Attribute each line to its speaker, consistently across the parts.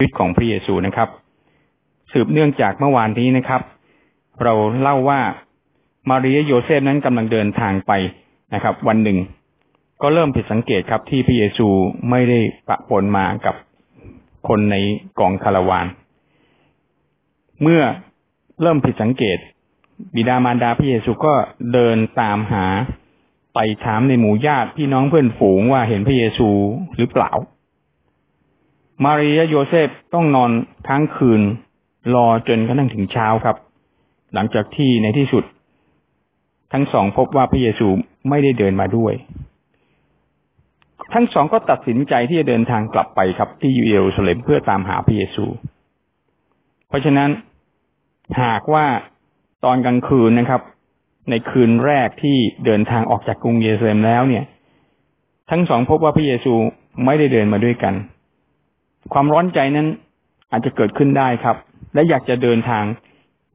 Speaker 1: ีวิตของพระเยซูนะครับ สืบเนื่องจากเมื่อวานนี้นะครับ เราเล่าว่ามารีโยเซฟนั้นกำลังเดินทางไปนะครับ วันหนึ่ง ก็เริ่มผิดสังเกตครับ ที่พระเยซูไม่ได้ปะปนมากับคนในกองคาราวาน เมื่อเริ่มผิดสังเกต บิดามารดาพระเยซูก็เดินตามหาไปถามในหมู่ญาติพี่น้องเพื่อนฝูงว่าเห็นพระเยซูหรือเปล่า มารีและโยเซฟต้องนอนทั้งคืน รอจนกระทั่งถึงเช้าครับ หลังจากที่ในที่สุด ทั้งสองพบว่าพระเยซูไม่ได้เดินมาด้วย ทั้งสองก็ตัดสินใจที่จะเดินทางกลับไปครับ ที่เยรูซาเล็มเพื่อตามหาพระเยซู เพราะฉะนั้นหากว่าตอนกลางคืนนะครับ ในคืนแรกที่เดินทางออกจากกรุงเยรูซาเล็มแล้วเนี่ย ทั้งสองพบว่าพระเยซูไม่ได้เดินมาด้วยกัน ความร้อนใจนั้นอาจจะเกิดขึ้นได้ครับ และอยากจะเดินทาง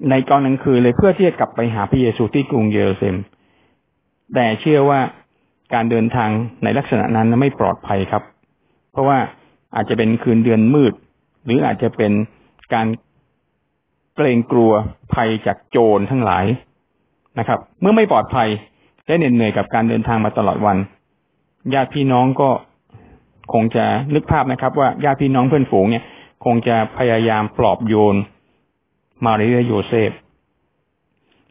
Speaker 1: ในตอนกลางคืนเลยเพื่อที่จะกลับไปหาพระเยซูที่กรุงเยรูซาเล็ม แต่เชื่อว่าการเดินทางในลักษณะนั้นไม่ปลอดภัยครับ เพราะว่าอาจจะเป็นคืนเดือนมืด หรืออาจจะเป็นการเกรงกลัวภัยจากโจรทั้งหลายนะครับ เมื่อไม่ปลอดภัยและเหน็ดเหนื่อยกับการเดินทางมาตลอดวันญาติพี่น้องก็ คงจะนึกภาพนะครับ ว่าญาติพี่น้องเพื่อนฝูงเนี่ย คงจะพยายามปลอบโยนมาริยาโยเซฟ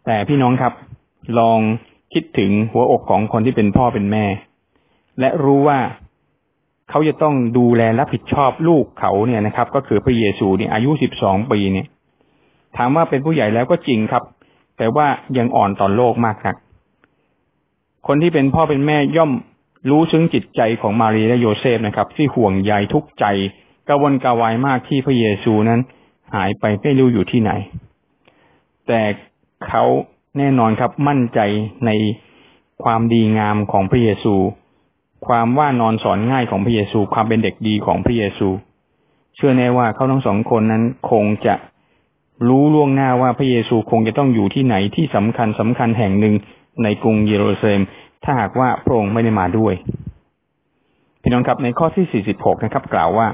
Speaker 1: แต่พี่น้องครับ ลองคิดถึงหัวอกของคนที่เป็นพ่อเป็นแม่ และรู้ว่าเขาจะต้องดูแลรับผิดชอบลูกเขาเนี่ยนะครับ ก็คือพระเยซูเนี่ยอายุสิบสองปีเนี่ย ถามว่าเป็นผู้ใหญ่แล้วก็จริงครับ แต่ว่ายังอ่อนต่อโลกมากนัก คนที่เป็นพ่อเป็นแม่ย่อม รู้ซึ้งจิตใจของมารีและโยเซฟนะครับ ที่ห่วงใยทุกใจกระวนกระวายมากที่พระเยซูนั้น หายไปไม่รู้อยู่ที่ไหน แต่เขาแน่นอนครับมั่นใจในความดีงามของพระเยซู ความว่านอนสอนง่ายของพระเยซู ความเป็นเด็กดีของพระเยซู เชื่อแน่ว่าเขาทั้งสองคนนั้นคงจะรู้ล่วงหน้าว่าพระเยซูคงจะต้องอยู่ที่ไหนที่สำคัญสำคัญแห่งหนึ่งในกรุงเยรูซาเล็ม ถ้าหากว่าพระองค์ไม่ได้มาด้วยพี่น้องครับในข้อที่ 46 นะครับ กล่าวว่า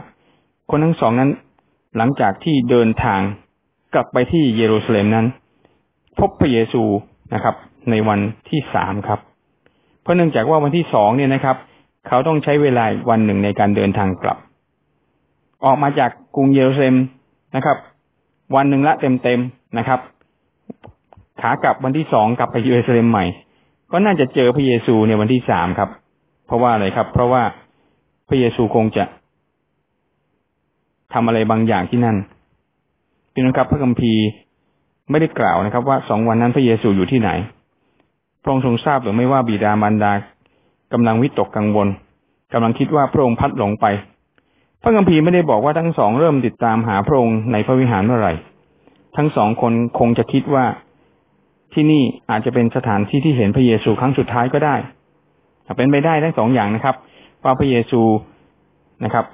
Speaker 1: คนทั้งสองนั้น หลังจากที่เดินทางกลับไปที่เยรูซาเล็มนั้น พบพระเยซูนะครับ ในวันที่สามครับ เพราะเนื่องจากว่าวันที่สองเนี่ยนะครับ เขาต้องใช้เวลาวันหนึ่งในการเดินทางกลับ ออกมาจากกรุงเยรูซาเล็มนะครับ วันหนึ่งละเต็มๆนะครับ ขากลับวันที่สองกลับไปเยรูซาเล็มใหม่ ก็น่าจะเจอพระเยซูในวันที่สามครับ เพราะว่าอะไรครับ เพราะว่าพระเยซูคงจะทำอะไรบางอย่างที่นั่นพี่น้องครับ พระคัมภีร์ไม่ได้กล่าวนะครับ ว่าสองวันนั้นพระเยซูอยู่ที่ไหน พระองค์ทรงทราบหรือไม่ว่าบิดามารดากำลังวิตกกังวลกำลังคิดว่าพระองค์พัดหลงไป พระคัมภีร์ไม่ได้บอกว่าทั้งสองเริ่มติดตามหาพระองค์ในพระวิหารเมื่อไหร่ ทั้งสองคนคงจะคิดว่า ที่นี่อาจจะเป็นสถานที่ที่เห็นพระเยซูครั้งสุดท้ายก็ได้เป็นไปได้ทั้งสองอย่างนะครับว่าพระเยซูนะครับ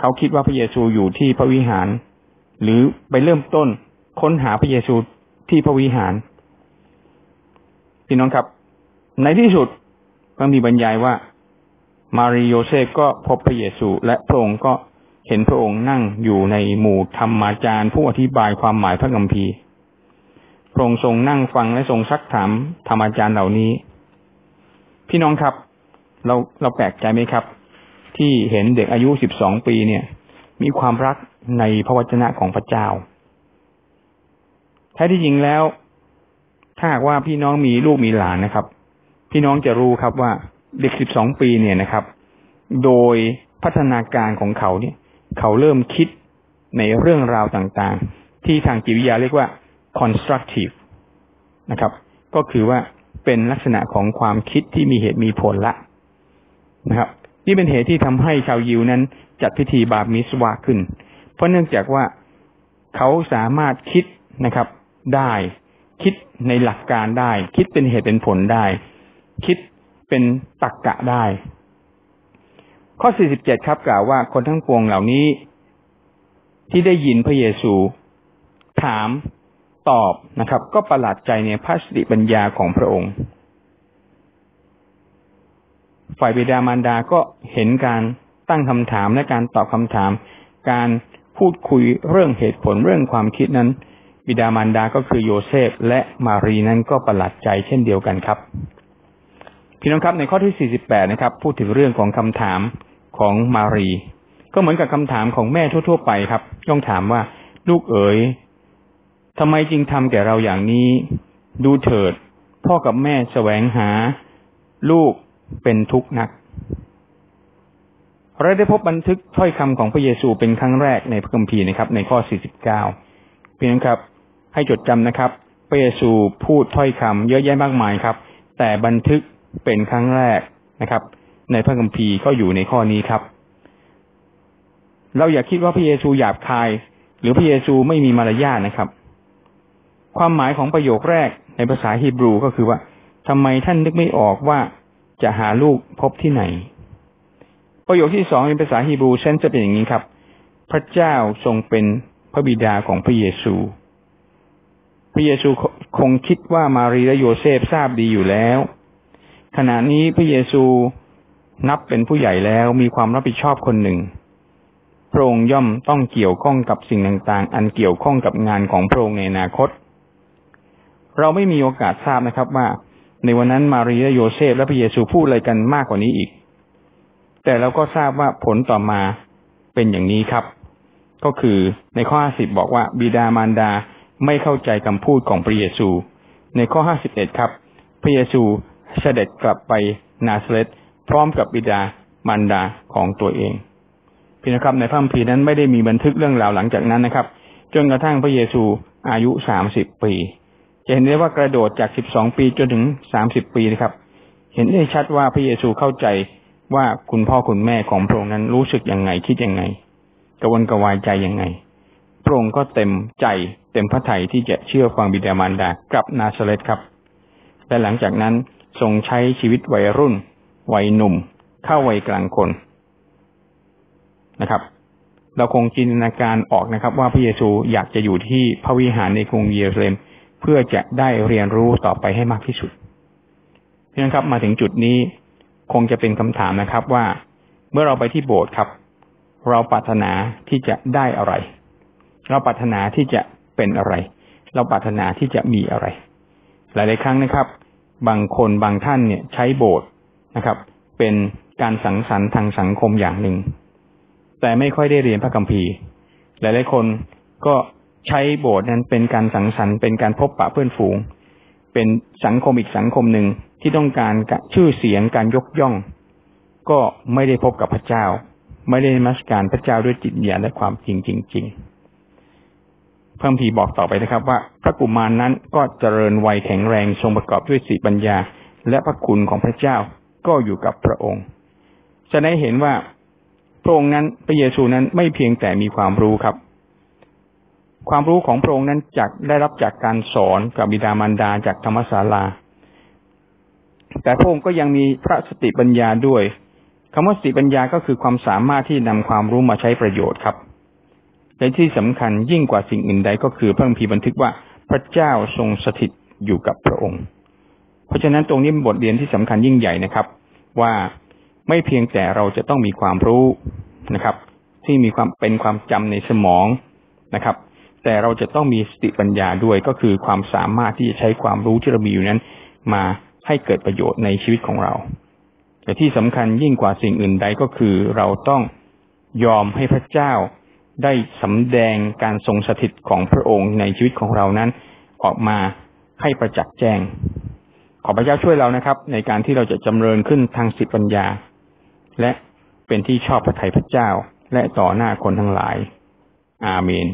Speaker 1: เขาคิดว่าพระเยซูอยู่ที่พระวิหาร หรือไปเริ่มต้นค้นหาพระเยซูที่พระวิหารพี่น้องครับ ในที่สุดก็มีบรรยายว่า มาริโยเซฟก็พบพระเยซู และพระองค์ก็เห็นพระองค์นั่งอยู่ในหมู่ธรรมาจารย์ผู้อธิบายความหมายพระคัมภีร์ พระองค์ทรงนั่งฟังและทรงซักถามธรรมอาจารย์เหล่านี้ พี่น้องครับ เราเราแปลกใจไหมครับ ที่เห็นเด็กอายุสิบสองปีเนี่ย มีความรักในพระวจนะของพระเจ้าแท้ที่จริงแล้ว ถ้าหากว่าพี่น้องมีลูกมีหลานนะครับ พี่น้องจะรู้ครับว่าเด็กสิบสองปีเนี่ยนะครับ โดยพัฒนาการของเขาเนี่ย เขาเริ่มคิดในเรื่องราวต่างๆ ที่ทางจิตวิทยาเรียกว่า constructive นะครับ ก็คือว่าเป็นลักษณะของความคิดที่มีเหตุมีผลละนะครับ นี่เป็นเหตุที่ทำให้ชาวยิวนั้น จัดพิธีบาปมิสวาขึ้น เพราะเนื่องจากว่าเขาสามารถคิดนะครับ ได้คิดในหลักการได้ คิดเป็นเหตุเป็นผลได้ คิดเป็นตักกะได้ ข้อ 47 ครับกล่าวว่าคนทั้งปวงเหล่านี้ ที่ได้ยินพระเยซู ถาม ตอบนะครับ ก็ประหลาดใจในพระสติปัญญาของพระองค์ ฝ่ายบิดามารดาก็เห็นการตั้งคำถามและการตอบคำถาม การพูดคุยเรื่องเหตุผลเรื่องความคิดนั้น บิดามารดาก็คือโยเซฟและมารีนั้นก็ประหลาดใจเช่นเดียวกันครับ พี่น้องครับในข้อที่ 48 นะครับ พูดถึงเรื่องของคำถามของมารี ก็เหมือนกับคำถามของแม่ทั่ว ๆ ไปครับ ต้องถามว่าลูกเอ๋ย ทำไมจึงทำแก่เราอย่างนี้ ดูเถิด พ่อกับแม่แสวงหา ลูกเป็นทุกข์นักเราได้พบบันทึกถ้อยคำของพระเยซูเป็นครั้งแรกในพระคัมภีร์นะครับ ในข้อ 49 เพี่น้องครับ ให้จดจำนะครับ พระเยซูพูดถ้อยคำเยอะแยะมากมายครับ แต่บันทึกเป็นครั้งแรกนะครับ ในพระคัมภีร์ก็อยู่ในข้อนี้ครับ เราอย่าคิดว่าพระเยซูหยาบคาย หรือพระเยซูไม่มีมารยาทนะครับ ความหมายของประโยคแรกในภาษาฮีบรูก็คือว่าทำไมท่านนึกไม่ออกว่าจะหาลูกพบที่ไหน ประโยคที่สองในภาษาฮีบรูเช่นจะเป็นอย่างนี้ครับ พระเจ้าทรงเป็นพระบิดาของพระเยซู พระเยซูคงคิดว่ามารีและโยเซฟทราบดีอยู่แล้ว ขณะนี้พระเยซูนับเป็นผู้ใหญ่แล้วมีความรับผิดชอบคนหนึ่ง พระองค์ย่อมต้องเกี่ยวข้องกับสิ่งต่างๆ อันเกี่ยวข้องกับงานของพระองค์ในอนาคต เราไม่มีโอกาสทราบนะครับว่า ในวันนั้นมารีและโยเซฟและพระเยซูพูดอะไรกันมากกว่านี้อีก แต่เราก็ทราบว่าผลต่อมาเป็นอย่างนี้ครับ ก็คือในข้อห้าสิบบอกว่า บิดามารดาไม่เข้าใจคำพูดของพระเยซู ในข้อห้าสิบเอ็ดครับ พระเยซูเสด็จกลับไปนาซาเรตพร้อมกับบิดามารดาของตัวเองพี่นะครับในพระคัมภีร์นั้นไม่ได้มีบันทึกเรื่องราวหลังจากนั้นนะครับ จนกระทั่งพระเยซูอายุสามสิบปี เห็นได้ว่ากระโดดจากสิบสองปีจนถึงสามสิบปีนะครับ เห็นได้ชัดว่าพระเยซูเข้าใจว่าคุณพ่อคุณแม่ของพระองค์นั้นรู้สึกยังไงคิดยังไงกระวนกระวายใจยังไง พระองค์ก็เต็มใจเต็มพระทัยที่จะเชื่อฟังบิดามารดากลับนาซาเรตครับ และหลังจากนั้นทรงใช้ชีวิตวัยรุ่น วัยหนุ่ม เข้าวัยกลางคนนะครับ เราคงจินตนาการออกนะครับ ว่าพระเยซูอยากจะอยู่ที่พระวิหารในกรุงเยรูซาเล็ม เพื่อจะได้เรียนรู้ต่อไปให้มากที่สุดเพียงครับมาถึงจุดนี้คงจะเป็นคำถามนะครับว่า เมื่อเราไปที่โบสถ์ครับ เราปรารถนาที่จะได้อะไร เราปรารถนาที่จะเป็นอะไร เราปรารถนาที่จะมีอะไร หลาย ๆ ครั้งนะครับ บางคนบางท่านเนี่ยใช้โบสถ์นะครับ เป็นการสังสรรค์ทางสังคมอย่างหนึ่ง แต่ไม่ค่อยได้เรียนพระคัมภีร์ หลาย ๆ คนก็ ใช้โบสถ์นั้นเป็นการสังสรรค์เป็นการพบปะเพื่อนฝูง เป็นสังคมอีกสังคมหนึ่งที่ต้องการชื่อเสียงการยกย่อง ก็ไม่ได้พบกับพระเจ้า ไม่ได้มัสการพระเจ้าด้วยจิตญาณและความจริงจริงๆเพิ่มพีบอกต่อไปนะครับ ว่าพระกุมารนนั้นก็เจริญวัยแข็งแรงทรงประกอบด้วยสีปัญญา และพระคุณของพระเจ้าก็อยู่กับพระองค์จะได้เห็นว่าพระองค์นั้นพระเยซูนั้นไม่เพียงแต่มีความรู้ครับ ความรู้ของพระองค์นั้นจากได้รับจากการสอนกับบิดามารดาจากธรรมศาลา แต่พระองค์ก็ยังมีพระสติปัญญาด้วยคำว่าสติปัญญาก็คือความสามารถที่นำความรู้มาใช้ประโยชน์ครับและที่สำคัญยิ่งกว่าสิ่งอื่นใดก็คือพระคัมภีร์บันทึกว่าพระเจ้าทรงสถิตอยู่กับพระองค์ เพราะฉะนั้นตรงนี้เป็นบทเรียนที่สำคัญยิ่งใหญ่นะครับ ว่าไม่เพียงแต่เราจะต้องมีความรู้นะครับ ที่มีความเป็นความจำในสมองนะครับ แต่เราจะต้องมีสติปัญญาด้วยก็คือความสามารถที่จะใช้ความรู้ที่เรามีอยู่นั้น มาให้เกิดประโยชน์ในชีวิตของเรา แต่ที่สำคัญยิ่งกว่าสิ่งอื่นใดก็คือเราต้องยอมให้พระเจ้าได้สำแดงการทรงสถิตของพระองค์ในชีวิตของเรานั้น ออกมาให้ประจักษ์แจ้ง ขอพระเจ้าช่วยเรานะครับ ในการที่เราจะจำเริญขึ้นทางสิปัญญา และเป็นที่ชอบพระทัยพระเจ้า และต่อหน้าคนทั้งหลาย อาเมน